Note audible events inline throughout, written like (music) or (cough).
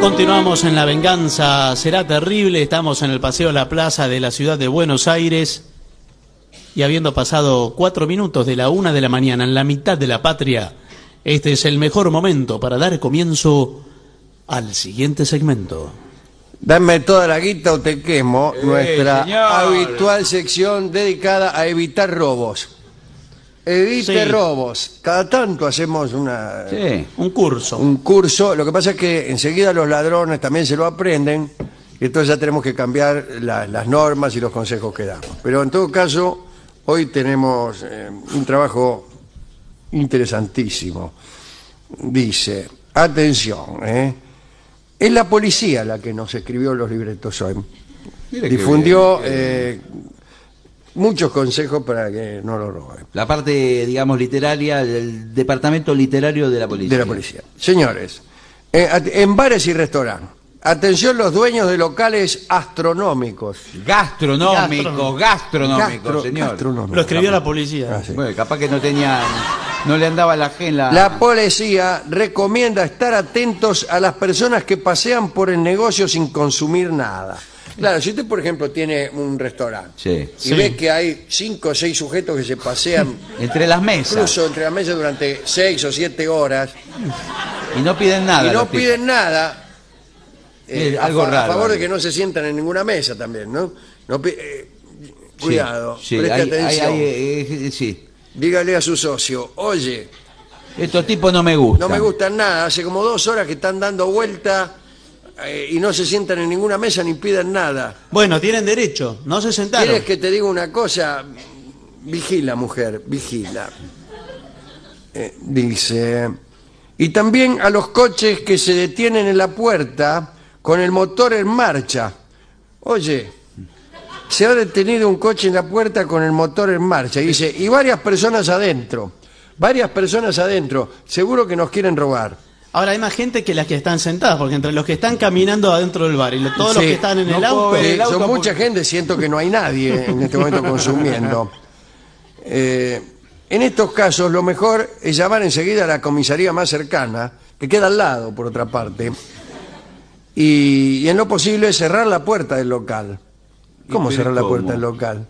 Continuamos en La Venganza Será Terrible. Estamos en el Paseo de la Plaza de la ciudad de Buenos Aires. Y habiendo pasado cuatro minutos de la una de la mañana en la mitad de la patria, este es el mejor momento para dar comienzo al siguiente segmento. Dame toda la guita o te quemo, nuestra señor. habitual sección dedicada a evitar robos. Evite Sí. robos. Cada tanto hacemos una, Sí. Un curso. un curso. Lo que pasa es que enseguida los ladrones también se lo aprenden y entonces ya tenemos que cambiar la- las normas y los consejos que damos. Pero en todo caso, hoy tenemos eh, un trabajo interesantísimo. Dice, atención, ¿eh? es la policía la que nos escribió los libretos hoy. Mire qué Difundió eh, muchos consejos para que no lo roben. La parte, digamos, literaria del departamento literario de la policía. de la policía. Señores, eh, en bares y restaurantes, atención los dueños de locales astronómicos. Gastronómico, gastronómico, Gastro- señor. gastronómicos. Lo escribió la policía. Ah, sí. Bueno, capaz que no tenía, no le andaba la agenda. La policía recomienda estar atentos a las personas que pasean por el negocio sin consumir nada. Claro, si usted, por ejemplo, tiene un restaurante Sí. y Sí. ve que hay cinco o seis sujetos que se pasean (laughs) Entre las mesas. incluso entre las mesas durante seis o siete horas Y no piden nada. y no los tipos. piden nada, eh, Sí, a, algo fa- a raro, favor de algo. que no se sientan en ninguna mesa también, ¿no? No pi- eh, Sí, cuidado, Sí, preste hay- hay- atención. hay, eh, eh, sí. Dígale a su socio, oye, Estos tipos no me gustan. no me gustan nada, hace como dos horas que están dando vuelta eh, y no se sientan en ninguna mesa ni piden nada. Bueno, tienen derecho. No se sentaron. ¿Quieres que te diga una cosa? Vigila, mujer, vigila. Eh, dice, y también a los coches que se detienen en la puerta con el motor en marcha. Oye, se ha detenido un coche en la puerta con el motor en marcha. Y dice, y varias personas adentro. Varias personas adentro. Seguro que nos quieren robar. Ahora hay más gente que las que están sentadas, porque entre los que están caminando adentro del bar y lo- todos los que están en no el auto. ver el auto son porque- mucha gente, siento que no hay nadie en este momento consumiendo. (laughs) Eh, en estos casos, lo mejor es llamar enseguida a la comisaría más cercana, que queda al lado, por otra parte, y, y en lo posible cerrar la puerta del local. ¿Y ¿Cómo cerrar la puerta del local?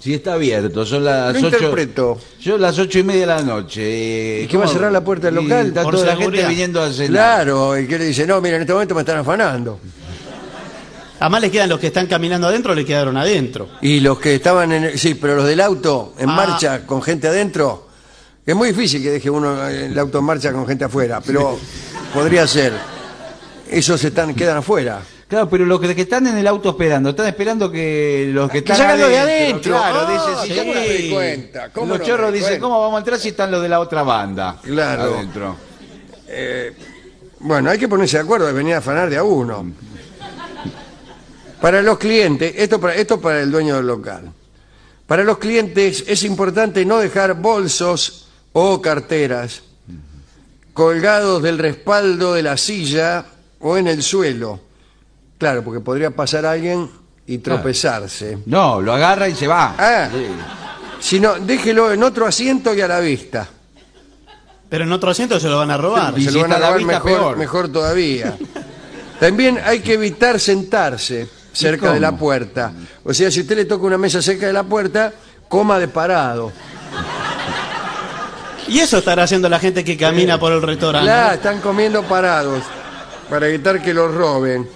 Si está abierto, son las Lo ocho. interpreto. Yo las ocho y media de la noche. ¿Y qué va a cerrar la puerta del local? Está Por toda la gente viniendo a cenar. Claro, y que le dice, no, mira, en este momento me están afanando. Además les quedan los que están caminando adentro, le quedaron adentro. Y los que estaban en el, sí, pero los del auto en Ah. marcha con gente adentro, es muy difícil que deje uno el auto en marcha con gente afuera, pero podría ser. Esos están quedan afuera. Claro, pero los que, que están en el auto esperando, están esperando que los que Que están los de adentro. Claro, Ah, dicen, sí, ¿cómo no me di cuenta? ¿Cómo los no chorros di dicen, cuenta? ¿cómo vamos a entrar si están los de la otra banda? Claro. Adentro. Bueno, hay que ponerse de acuerdo de venir a afanar de a uno. Para los clientes, esto para, esto para el dueño del local. Para los clientes es importante no dejar bolsos o carteras colgados del respaldo de la silla o en el suelo. Claro, porque podría pasar alguien y tropezarse. No, lo agarra y se va. Ah. Sí. Sino, déjelo en otro asiento y a la vista. Pero en otro asiento se lo van a robar. Y se si lo van a está a la robar vista, mejor, peor. mejor todavía. (laughs) También hay que evitar sentarse cerca de la puerta. O sea, si usted le toca una mesa cerca de la puerta, coma de parado. Y eso estará haciendo la gente que camina por el restaurante. Claro, están comiendo parados para evitar que los roben.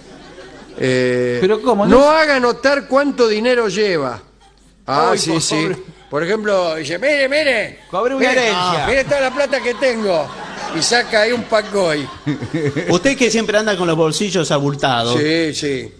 Eh, Pero ¿cómo? No, No haga notar cuánto dinero lleva. Ah, Ay, sí, por sí. favor. Por ejemplo, dice, mire, mire. Cobré una mire, herencia. Mire toda la plata que tengo. Y saca ahí un pacoy. (laughs) Usted que siempre anda con los bolsillos abultados, Sí, sí.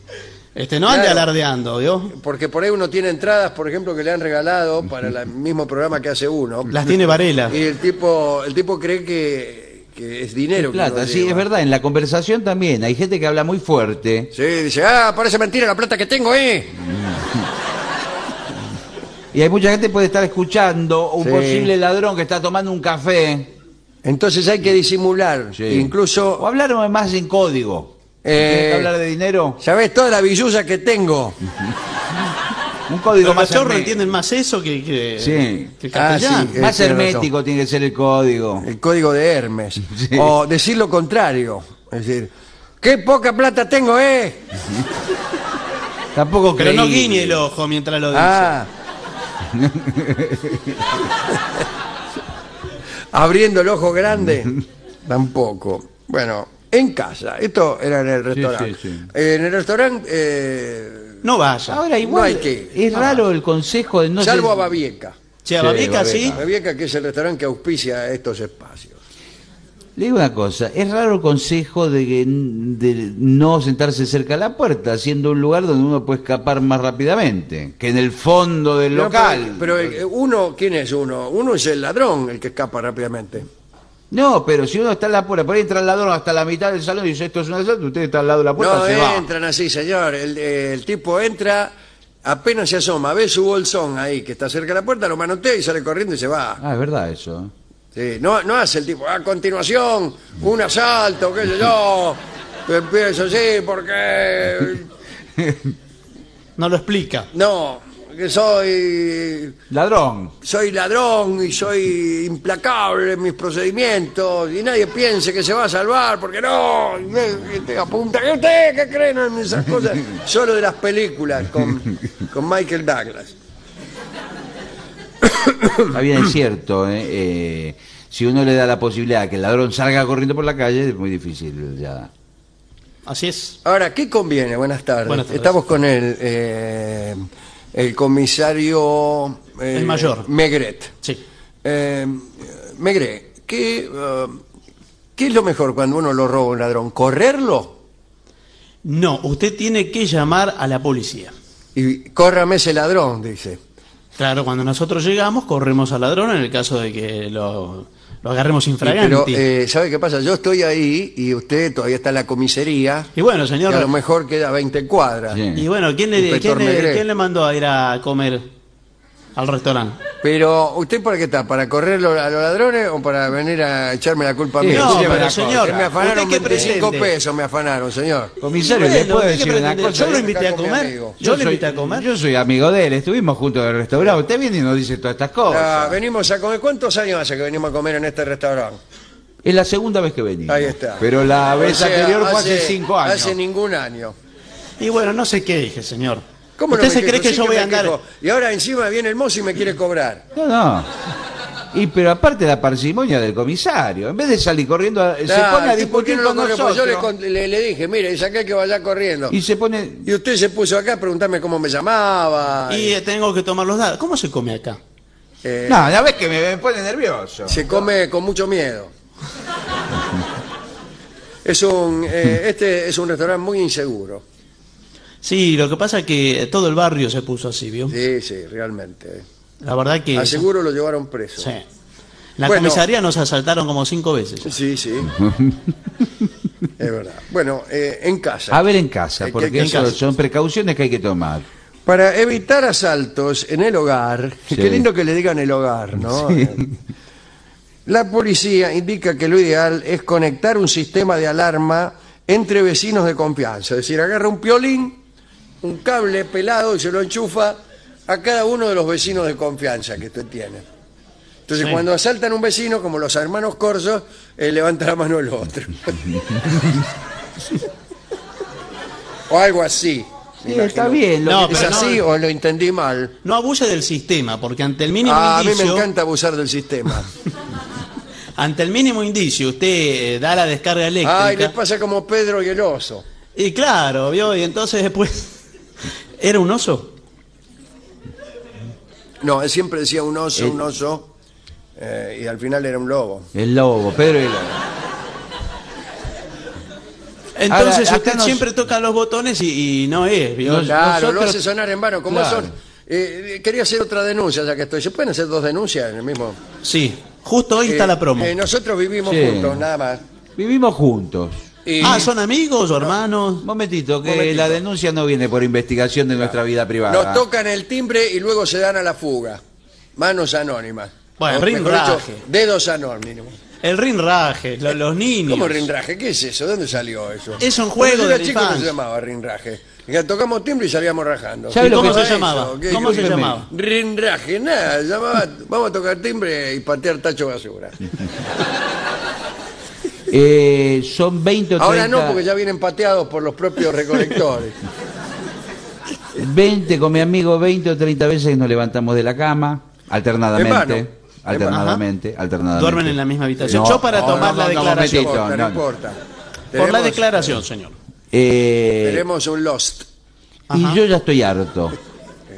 este, no ande Claro. alardeando, ¿vio? Porque por ahí uno tiene entradas, por ejemplo, que le han regalado para la- el mismo programa que hace uno. Las tiene Varela. Y el tipo, el tipo cree que, que es dinero. que Plata, uno sí, lleva. es verdad. En la conversación también hay gente que habla muy fuerte Sí, dice, ah, parece mentira la plata que tengo, ¿eh? (laughs) y hay mucha gente que puede estar escuchando un Sí. posible ladrón que está tomando un café Entonces hay que disimular. Sí. Incluso, o hablar más en código. Eh, ¿Tiene que hablar de dinero? ¿sabés toda la billusa que tengo? (laughs) Un código más los chorros entienden más eso que, que, Sí. que el Ah, castellano. sí. Más Eh, tiene hermético tiene que ser el código. El código de Hermes. (laughs) Sí. O decir lo contrario. Es decir, ¡Qué poca plata tengo, eh! (laughs) Tampoco Pero no guiñe el ojo mientras lo dice. Ah. (laughs) Abriendo el ojo grande, tampoco. Bueno, en casa. Esto era en el restaurante. sí, sí. Eh, en el restaurante, eh, No vaya. Ahora igual No hay que- es raro el consejo de no salvo a Babieca. Che, a Sí, Babieca sí. Babieca, que es el restaurante que auspicia estos espacios. Le digo una cosa, es raro el consejo de, que, de no sentarse cerca de la puerta, siendo un lugar donde uno puede escapar más rápidamente, que en el fondo del No, local. Pero, pero, eh, uno, ¿quién es uno? Uno es el ladrón, el que escapa rápidamente. No, pero si uno está en la puerta, por ahí entra el ladrón hasta la mitad del salón y dice esto es un asalto, usted está al lado de la puerta, No se va. entran así, señor. El, el tipo entra, apenas se asoma, ve su bolsón ahí que está cerca de la puerta, lo manotea y sale corriendo y se va. Ah, es verdad eso. Sí, no, no hace el tipo, a continuación, un asalto, qué sé yo. Empiezo así porque... (laughs) No lo explica. No, que soy... Ladrón. Soy ladrón y soy implacable en mis procedimientos y nadie piense que se va a salvar porque no, y te apunta, ¿y usted qué creen en esas cosas? (laughs) Solo de las películas con, con Michael Douglas. Está bien, es cierto. ¿eh? Eh, si uno le da la posibilidad de que el ladrón salga corriendo por la calle, es muy difícil ya. Así es. Ahora, ¿qué conviene? Buenas tardes. Buenas tardes. Estamos con el, eh, el comisario... eh, El mayor. Megret. Sí. Eh, Megret, ¿qué, eh, ¿qué es lo mejor cuando uno lo roba a un ladrón? ¿Correrlo? No, usted tiene que llamar a la policía. Y córrame ese ladrón, dice. Claro, cuando nosotros llegamos, corremos al ladrón en el caso de que lo, lo agarremos infraganti. pero, eh, ¿sabe qué pasa? Yo estoy ahí y usted todavía está en la comisaría. y bueno, Y señor, a lo mejor queda 20 cuadras. Sí. y bueno, ¿quién le, quién le mandó a ir a comer al restaurante? Pero, ¿usted para qué está? ¿Para correr lo- a los ladrones o para venir a echarme la culpa a mí? No, sí, pero una señor, Que me afanaron ¿usted qué 25 pretende? pesos, me afanaron, señor. Comisario, ¿le puedo ¿usted qué decir una pretende? cosa? Yo lo invité acá a con mi comer. amigo. Yo, soy- invité a comer. Yo soy amigo de él, estuvimos juntos en el restaurante. Usted viene y nos dice todas estas Ah, cosas. venimos a comer. ¿Cuántos años hace que venimos a comer en este restaurante? Es la segunda vez que venimos. Ahí está. Pero la vez O sea, anterior fue hace cinco años. Hace ningún año. Y bueno, no se queje, señor. ¿Cómo no ¿Usted me se cree que Sí yo voy a andar? quejo. Y ahora encima viene el mozo y me quiere cobrar. No, no. Y pero aparte la parsimonia del comisario, en vez de salir corriendo, a- se pone a ¿y por qué discutir no con corre? nosotros. Yo le, con- le- le dije, mire, es que vaya corriendo. Y se pone... Y usted se puso acá a preguntarme cómo me llamaba. Y eh, tengo que tomar los datos. ¿Cómo se come acá? Eh, No, ya ves que me, me pone nervioso. Se come con mucho miedo. (laughs) Es un, eh, este es un restaurante muy inseguro. Sí, lo que pasa es que todo el barrio se puso así, ¿vio? Sí, sí, realmente. La verdad que... Aseguro lo llevaron preso. Sí. La Bueno. comisaría nos asaltaron como cinco veces. Sí, sí. (laughs) es verdad. Bueno, eh, en casa. A ver en casa, que- porque que- eso casa. son precauciones que hay que tomar. Para evitar asaltos en el hogar, (laughs) Sí. qué lindo que le digan el hogar, ¿no? La policía indica que lo ideal es conectar un sistema de alarma entre vecinos de confianza. Es decir, agarra un piolín, un cable pelado y se lo enchufa a cada uno de los vecinos de confianza que usted tiene. Entonces, Sí. cuando asaltan a un vecino, como los hermanos Corsos, eh, levanta la mano el otro. (laughs) o algo así. Sí, está bien. lo No, que- ¿Es pero así o lo entendí mal? No abuse del sistema, porque ante el mínimo Ah, a mí me indicio, encanta abusar del sistema. (laughs) ante el mínimo indicio, usted eh, da la descarga eléctrica. Ay, le pasa como Pedro y el oso. Y claro, vio, y entonces después era un oso. No, él siempre decía un oso, El- un oso, eh, y al final era un lobo. El lobo, Pedro y el lobo. Entonces Ahora, acá usted nos- siempre toca los botones y, y no es, vio. Claro, lo nosotros- hace sonar en vano. Como Claro. son, eh, quería hacer otra denuncia, ya que estoy. ¿Se pueden hacer dos denuncias en el mismo? Sí, justo hoy está Eh, la promo. eh, nosotros vivimos Sí. juntos, nada más. Vivimos juntos. Ah, ¿son amigos o hermanos? Un momentito, que Momentito. la denuncia no viene por investigación de nuestra vida privada. Nos tocan el timbre y luego se dan a la fuga. Manos anónimas. Bueno, O, rinraje. dicho, dedos anónimos. El rinraje, lo- los niños. ¿Cómo rinraje? ¿Qué es eso? ¿De dónde salió eso? Es un juego yo de chico no se llamaba rinraje. Que tocamos timbre y salíamos rajando. ¿Sabe ¿Y lo cómo que se llamaba? ¿Cómo se llamaba? Rinraje, nada. llamaba, vamos a tocar timbre y patear tacho basura. (laughs) Eh, son 20 o 30... Ahora no, porque ya vienen pateados por los propios recolectores. (laughs) 20 con mi amigo, 20 o 30 veces nos levantamos de la cama, alternadamente. Alternadamente, alternadamente. Duermen en la misma habitación. No, Yo para no, tomar no, la no, no, declaración. momentito. No, no. importa. Por la declaración, señor. Eh, Tenemos un Lost. y yo ya estoy harto.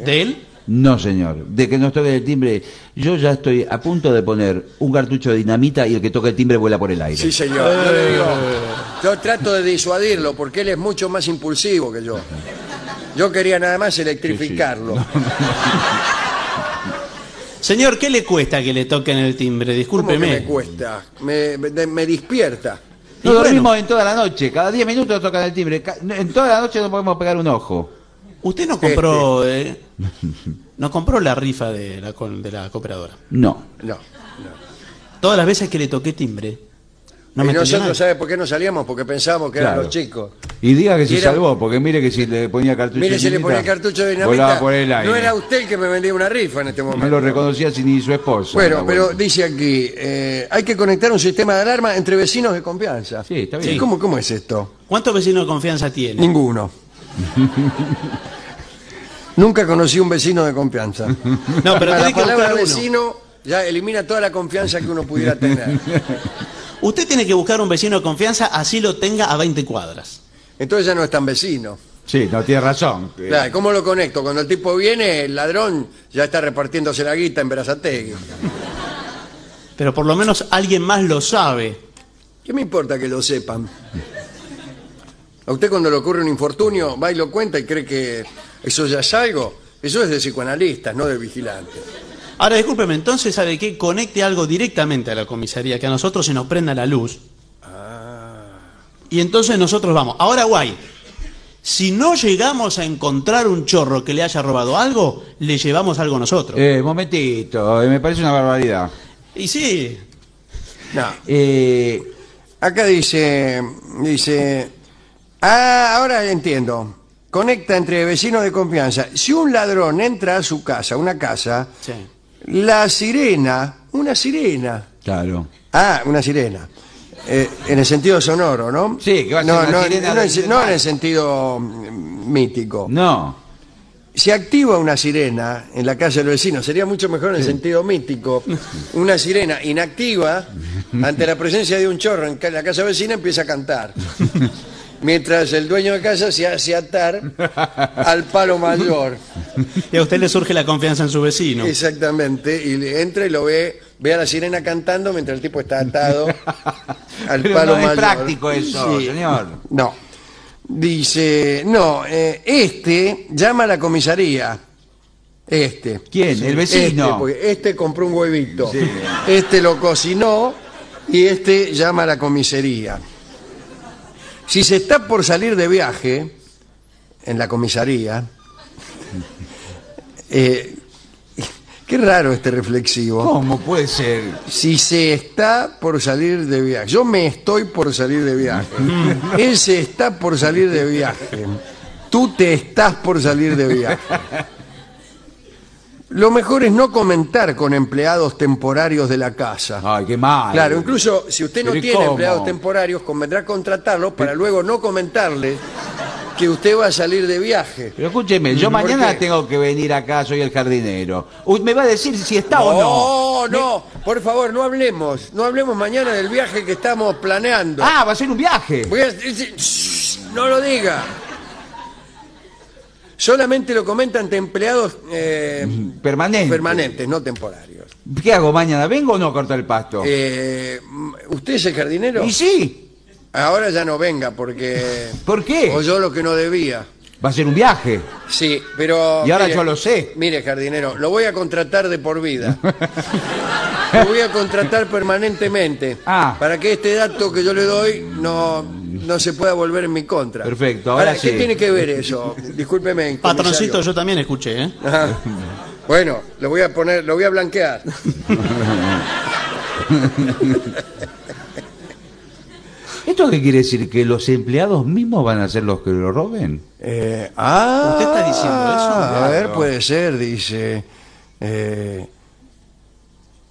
¿De él? No, señor. De que nos toque el timbre. Yo ya estoy a punto de poner un cartucho de dinamita y el que toque el timbre vuela por el aire. Sí, señor. Yo, le digo, yo trato de disuadirlo porque él es mucho más impulsivo que yo. Yo quería nada más electrificarlo. (laughs) Señor, ¿qué le cuesta que le toquen el timbre? ¿Cómo que Discúlpeme. me cuesta? Me, me- me despierta. Y No bueno. dormimos en toda la noche. Cada 10 minutos tocan el timbre. En toda la noche no podemos pegar un ojo. Usted no compró, eh, no compró la rifa de la, con- de la cooperadora. No. No. Todas las veces que le toqué timbre, no y me nosotros, nada. ¿sabe por qué no salíamos? Porque pensábamos que eran los chicos. Y diga que se Y era- salvó, porque mire que si le ponía cartucho Mire, de si le dinamita, ponía cartucho de volaba dinamita, por el aire. no era usted el que me vendía una rifa en este momento. No lo reconocía si ni su esposa. Bueno, la pero dice aquí, eh, hay que conectar un sistema de alarma entre vecinos de confianza. Sí, está bien. ¿Cómo, ¿Cómo es esto? ¿Cuántos vecinos de confianza tiene? Ninguno. (laughs) Nunca conocí un vecino de confianza. No, pero la tiene que palabra buscar uno. vecino ya elimina toda la confianza que uno pudiera tener. (laughs) Usted tiene que buscar un vecino de confianza, así lo tenga a 20 cuadras. Entonces ya no es tan vecino. Sí, no tiene razón. Claro, ¿Cómo lo conecto? Cuando el tipo viene, el ladrón ya está repartiéndose la guita en Berazategui. Pero por lo menos alguien más lo sabe. ¿Qué me importa que lo sepan? A usted cuando le ocurre un infortunio, va y lo cuenta y cree que eso ya es algo. Eso es de psicoanalistas, no de vigilantes. Ahora, discúlpeme, entonces, ¿sabe qué? Conecte algo directamente a la comisaría, que a nosotros se nos prenda la luz. Y entonces nosotros vamos. Ahora, guay. Si no llegamos a encontrar un chorro que le haya robado algo, le llevamos algo nosotros. Eh, momentito, eh, me parece una barbaridad. Y sí, No. Eh, Acá dice, dice, ah, ahora entiendo. Conecta entre vecinos de confianza. Si un ladrón entra a su casa, una casa, sí. la sirena, una sirena, claro. ah, una sirena, eh, en el sentido sonoro, ¿no? Sí, que va a ser no, una no, sirena no, del- en- no en el sentido mm, mítico. No. Si activa una sirena en la casa del vecino, sería mucho mejor en el sentido mítico. Una sirena inactiva, (laughs) ante la presencia de un chorro en ca- la casa vecina, empieza a cantar. (laughs) Mientras el dueño de casa se hace atar (laughs) al palo mayor. Y a usted le surge la confianza en su vecino. Exactamente. Y le entra y lo ve, ve a la sirena cantando mientras el tipo está atado al (laughs) Pero palo no es mayor. práctico eso, Sí. señor. No. Dice, no, eh, este llama a la comisaría. Este. ¿Quién? El vecino. Este, porque este compró un huevito. Este lo cocinó y este llama a la comisaría. Si se está por salir de viaje en la comisaría, (laughs) eh, qué raro este reflexivo. ¿Cómo puede ser? Si se está por salir de viaje. Yo me estoy por salir de viaje. (laughs) Él se está por salir de viaje. Tú te estás por salir de viaje. Lo mejor es no comentar con empleados temporarios de la casa. Ay, qué mal. Claro, incluso si usted no Pero ¿y tiene cómo? empleados temporarios, convendrá contratarlos para luego no comentarle que usted va a salir de viaje. Pero escúcheme, yo ¿Por mañana qué? tengo que venir acá, soy el jardinero. Uy, ¿Me va a decir si está o no? No, no, por favor, no hablemos. No hablemos mañana del viaje que estamos planeando. Ah, va a ser un viaje. Voy a- no lo diga. Solamente lo comenta ante empleados eh, Permanente. permanentes, no temporarios. ¿Qué hago mañana? ¿Vengo o no a cortar el pasto? Eh, ¿Usted es el jardinero? y sí. Ahora ya no venga porque ¿Por qué? oyó lo que no debía. Va a ser un viaje. Sí, pero... Y ahora yo lo sé. Mire, jardinero, lo voy a contratar de por vida. (laughs) lo voy a contratar permanentemente. Ah. Para que este dato que yo le doy no, no se pueda volver en mi contra. Perfecto, ahora ¿qué sí. tiene que ver eso? Discúlpeme. Patroncito, yo también escuché, ¿eh? Ajá. Bueno, lo voy a poner, lo voy a blanquear. (laughs) ¿Esto qué quiere decir? ¿Que los empleados mismos van a ser los que lo roben? Eh, ah, ¿Usted está diciendo eso? A ver, Claro. puede ser, dice. eh,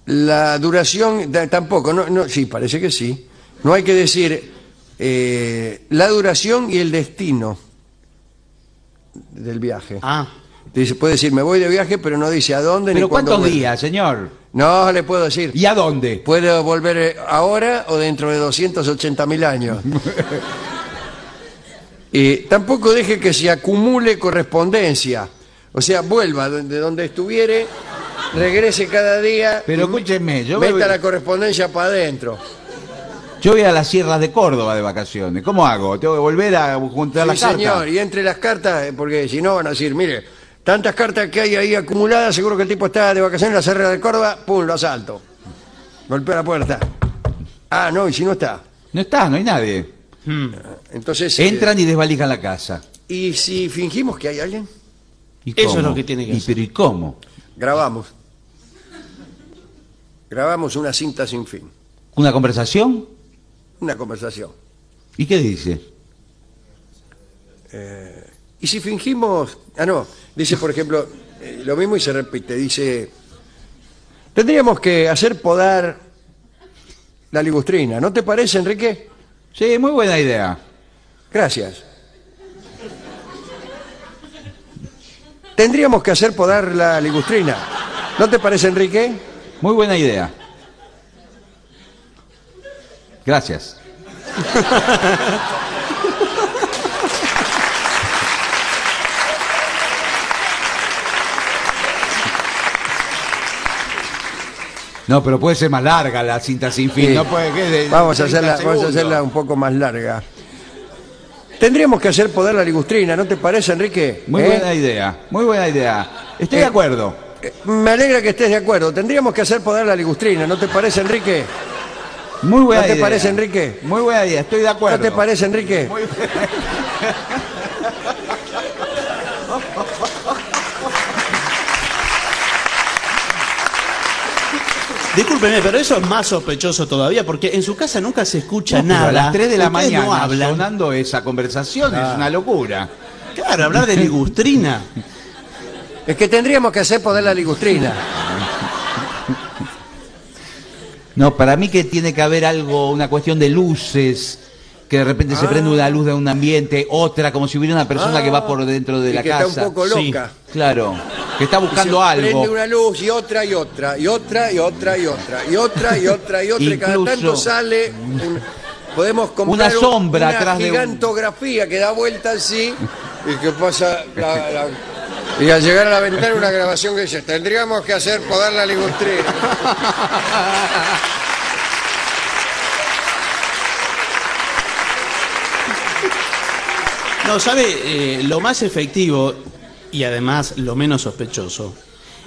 la duración, tampoco, no, no, sí, parece que sí. No hay que decir eh, la duración y el destino del viaje. Ah, Dice, puede decir, me voy de viaje, pero no dice a dónde ¿Pero ni cuándo cuántos días, señor? No le puedo decir. ¿Y a dónde? Puedo volver eh, ahora o dentro de 280 mil años. (laughs) y tampoco deje que se acumule correspondencia. O sea, vuelva de de donde estuviere, regrese cada día. Pero escúcheme, yo me Meta voy- la correspondencia para adentro. Yo voy a las sierras de Córdoba de vacaciones. ¿Cómo hago? ¿Tengo que volver a juntar Sí, las cartas? señor, y entre las cartas, eh, porque si no van a decir, mire, tantas cartas que hay ahí acumuladas, seguro que el tipo está de vacaciones en la Sierra de Córdoba, pum, lo asalto. Golpea la puerta. Ah, no, y si no está. No está, no hay nadie. Entonces. eh, Entran y desvalijan la casa. ¿Y si fingimos que hay alguien? ¿Y Eso cómo? es lo que tiene que ¿Y hacer. pero ¿y cómo? Grabamos. Grabamos una cinta sin fin. ¿Una conversación? Una conversación. ¿Y qué dice? ¿Y si fingimos.? Ah, no. Dice, por ejemplo, eh, lo mismo y se repite. Dice. Tendríamos que hacer podar la ligustrina. ¿No te parece, Enrique? Sí, muy buena idea. Gracias. Tendríamos que hacer podar la ligustrina. ¿No te parece, Enrique? Muy buena idea. Gracias. No, pero puede ser más larga la cinta sin fin. Sí. No puede de- Vamos a 30 hacerla, vamos a hacerla un poco más larga. Tendríamos que hacer podar la ligustrina, ¿no te parece, Enrique? Muy ¿Eh? buena idea, muy buena idea. Estoy Eh, de acuerdo. Eh, Me alegra que estés de acuerdo. Tendríamos que hacer podar la ligustrina, ¿no te parece, Enrique? Muy buena ¿No te idea. parece, Enrique? Muy buena idea, estoy de acuerdo. ¿No te parece, Enrique? discúlpeme, pero eso es más sospechoso todavía porque en su casa nunca se escucha No, nada. A las 3 de la Ustedes mañana no hablan. sonando esa conversación es una locura. Claro, hablar de ligustrina. Es que tendríamos que hacer podar la ligustrina. No, para mí que tiene que haber algo, una cuestión de luces, que de repente se prende una luz de un ambiente, otra, como si hubiera una persona que va por dentro de Ah, y la que casa. está un poco Sí. loca. Claro, que está buscando Se algo. Prende una luz y otra y otra, y otra y otra y otra, y otra y otra y otra, y cada tanto sale. un- podemos comprar Una sombra una atrás de un- gigantografía que da vuelta así y que pasa la- la- y al llegar a la ventana una grabación que dice tendríamos que hacer podar la ligustrina. No, ¿sabe? Eh, lo más efectivo y además lo menos sospechoso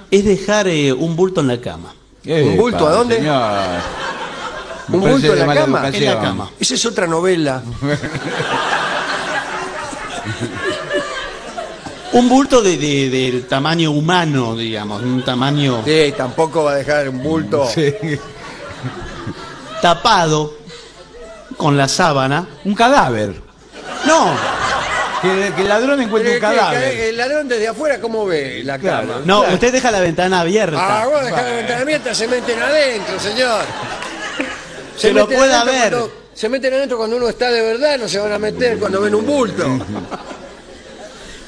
es dejar eh, un bulto en la cama. ¿Un bulto a dónde? señor. Me ¿Un parece bulto en de la mala cama? educación. En la cama. Esa es otra novela. (laughs) Un bulto de, de- del tamaño humano, digamos, un tamaño Sí, tampoco va a dejar un bulto. Sí. tapado con la sábana. Un cadáver. No, Que, que el ladrón encuentre un que- cadáver. El ladrón desde afuera, ¿cómo ve la Claro. cama? no, usted deja la ventana abierta. Ah, vos dejá la ventana abierta, se meten adentro, señor. Que lo meten pueda adentro ver. cuando- se meten adentro cuando uno está de verdad, no se van a meter cuando ven un bulto. (laughs)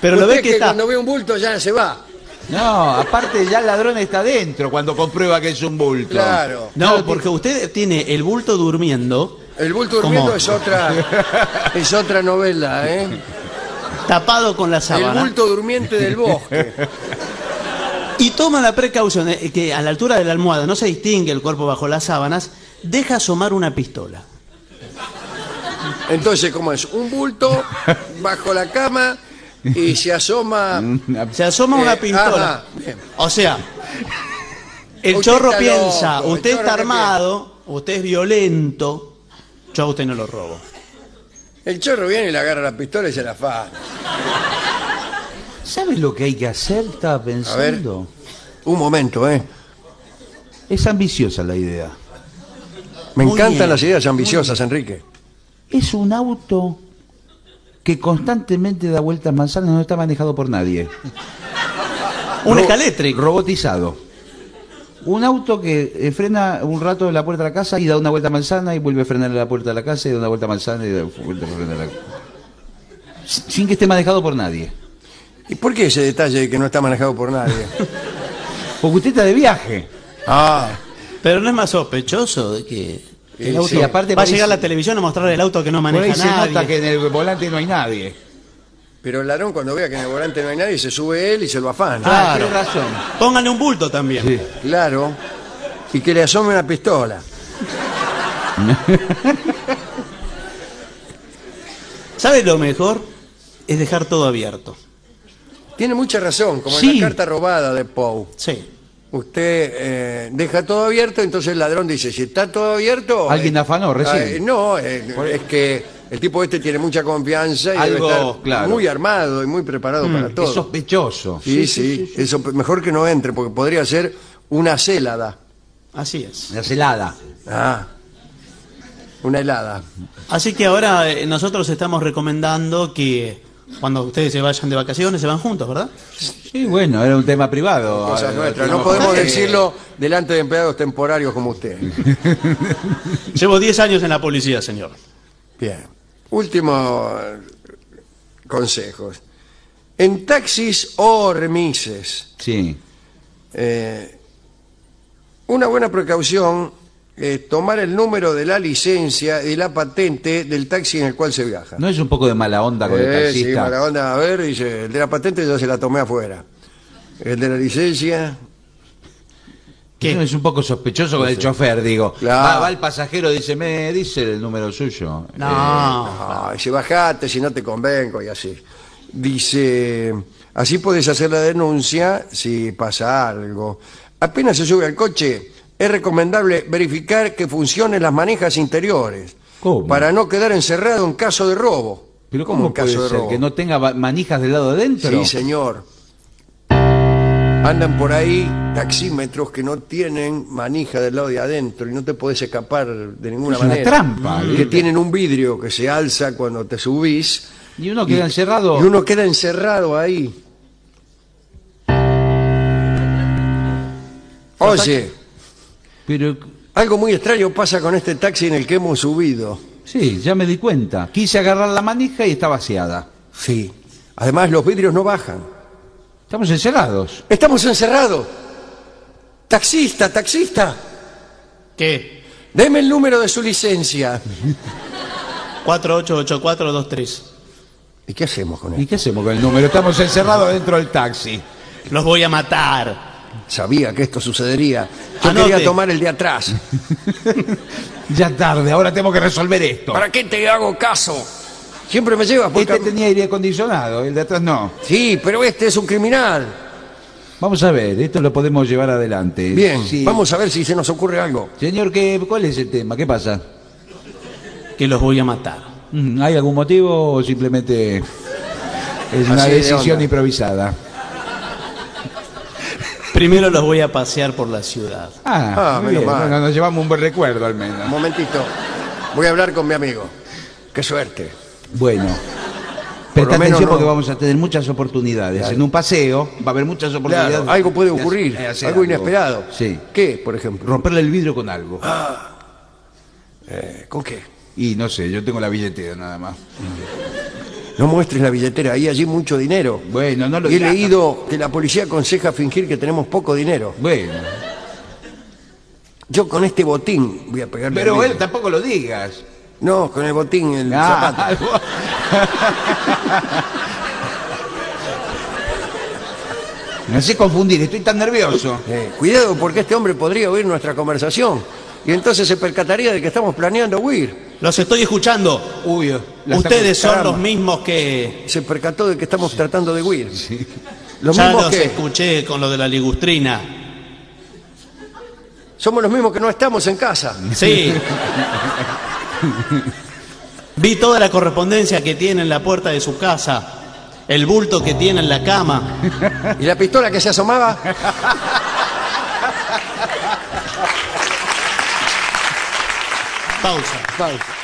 Pero lo Usted ve que está. cuando ve un bulto ya se va. No, aparte ya el ladrón está dentro cuando comprueba que es un bulto. Claro. No, porque usted tiene el bulto durmiendo, El bulto durmiendo ¿Cómo? es (laughs) otra es otra novela, ¿eh? tapado con la El sábana. bulto durmiente del bosque. (laughs) Y toma la precaución de que a la altura de la almohada no se distingue el cuerpo bajo las sábanas, deja asomar una pistola. Entonces, ¿cómo es? Un bulto bajo la cama y se asoma (laughs) Se asoma una Eh, pistola. ajá. O sea, el Usted chorro piensa, loco, usted está armado, usted es violento, yo a usted no lo robo. El chorro viene y le agarra la pistola y se la fa. ¿Sabes lo que hay que hacer? Estaba pensando. Un momento, ¿eh? Es ambiciosa la idea. Me Muy encantan bien, las ideas ambiciosas, Enrique. Es un auto que constantemente da vueltas manzanas y no está manejado por nadie. Un Ro- escalétrico. Robotizado. Un auto que eh, frena un rato en la puerta de la casa y da una vuelta a manzana y vuelve a frenar en la puerta de la casa y da una vuelta a manzana y da vuelta a frenar en la Sin que esté manejado por nadie. ¿Y por qué ese detalle de que no está manejado por nadie? (laughs) Porque usted está de viaje. Ah, Pero no es más sospechoso de que Sí, el auto sí. aparte va a llegar la televisión a mostrar el auto que no maneja se nadie. nota que en el volante no hay nadie. pero el ladrón cuando vea que en el volante no hay nadie se sube él y se lo afana. Ah, Claro. tiene razón. Pónganle un bulto también. Sí. Claro. Y que le asome una pistola. (laughs) ¿Sabe lo mejor? Es dejar todo abierto. Tiene mucha razón, como en la carta robada de Poe. Sí. Usted eh, deja todo abierto, entonces el ladrón dice, si está todo abierto... Alguien eh, afanó recién. eh, no, eh, es que el tipo este tiene mucha confianza y Algo, debe estar claro. muy armado y muy preparado para todo. Es sospechoso. Sí, sí, eso mejor que no entre, porque podría ser una célada. Así es. La celada. Ah, una helada. Así que ahora eh, nosotros estamos recomendando que cuando ustedes se vayan de vacaciones se van juntos, ¿verdad? Sí, bueno, era un tema privado. Cosas Ahora, nuestras. No podemos decirlo delante de empleados temporarios como usted. (laughs) Llevo 10 años en la policía, señor. Bien. Último eh, consejos. En taxis o remises, Sí. eh, una buena precaución es tomar el número de la licencia y la patente del taxi en el cual se viaja. ¿No es un poco de mala onda con el Eh, sí, taxista? mala onda. A ver, dice, el de la patente ya se la tomé afuera. El de la licencia, Es un poco sospechoso con el chofer, digo. Claro. Va, va el pasajero, dice, me dice el número suyo. Eh, No. Ah, dice, bajate si no te convengo y así. Dice, así puedes hacer la denuncia si pasa algo. Apenas se sube al coche, es recomendable verificar que funcionen las manijas interiores. ¿Cómo? Para no quedar encerrado en caso de robo. Pero ¿cómo, en puede caso de ser? robo? ¿Que no tenga manijas del lado adentro? Sí, señor. Andan por ahí taxímetros que no tienen manija del lado de adentro y no te puedes escapar de ninguna Es una manera. trampa. Que tienen un vidrio que se alza cuando te subís Y uno queda encerrado. y uno queda encerrado ahí. Oye, Pero, algo muy extraño pasa con este taxi en el que hemos subido. sí, ya me di cuenta. Quise agarrar la manija y está vaciada. Sí. Además, los vidrios no bajan. Estamos encerrados. Estamos encerrados. Taxista, taxista. ¿Qué? Deme el número de su licencia. (laughs) 488423. ¿Y qué hacemos con ¿Y él? qué hacemos con el número? Estamos encerrados dentro del taxi. Los voy a matar. Sabía que esto sucedería. Yo Anote. quería tomar el de atrás. (laughs) Ya tarde, ahora tengo que resolver esto. ¿Para qué te hago caso? Siempre me llevas por Este cam- tenía aire acondicionado, el de atrás no. Sí, pero este es un criminal. Vamos a ver, esto lo podemos llevar adelante. Bien, Sí. vamos a ver si se nos ocurre algo. Señor, ¿qué, ¿cuál es el tema? ¿Qué pasa? Que los voy a matar. Mm, ¿Hay algún motivo o simplemente es una Así de decisión onda. improvisada? Primero los voy a pasear por la ciudad. Ah, Ah, muy menos bien. mal. Bueno, nos llevamos un buen recuerdo al Un menos. momentito. Voy a hablar con mi amigo. Qué suerte. Bueno. Presta menos atención no- porque vamos a tener muchas oportunidades. En un paseo va a haber muchas oportunidades. Claro, algo puede de ocurrir. hacer- de hacer algo inesperado. Sí. ¿Qué, por ejemplo? Romperle el vidrio con algo. Eh, ¿Con qué? Y no sé, yo tengo la billetera nada más. No muestres la billetera, ahí allí mucho dinero. Bueno, no lo Y he leído que la policía aconseja fingir que tenemos poco dinero. Bueno, Yo con este botín voy a pegarle pero él tampoco lo digas. No, con el botín, el Ah, zapato. (laughs) algo- Me hace confundir, estoy tan nervioso. Eh, cuidado porque este hombre podría oír nuestra conversación y entonces se percataría de que estamos planeando huir. Los estoy escuchando. Uy, la Ustedes son caramba. los mismos que... Se percató de que estamos tratando de huir. Los ya mismos los que escuché con lo de la ligustrina. somos los mismos que no estamos en casa. Sí. Vi toda la correspondencia que tiene en la puerta de su casa. El bulto que tiene en la cama. ¿Y la pistola que se asomaba? Pausa. Pausa.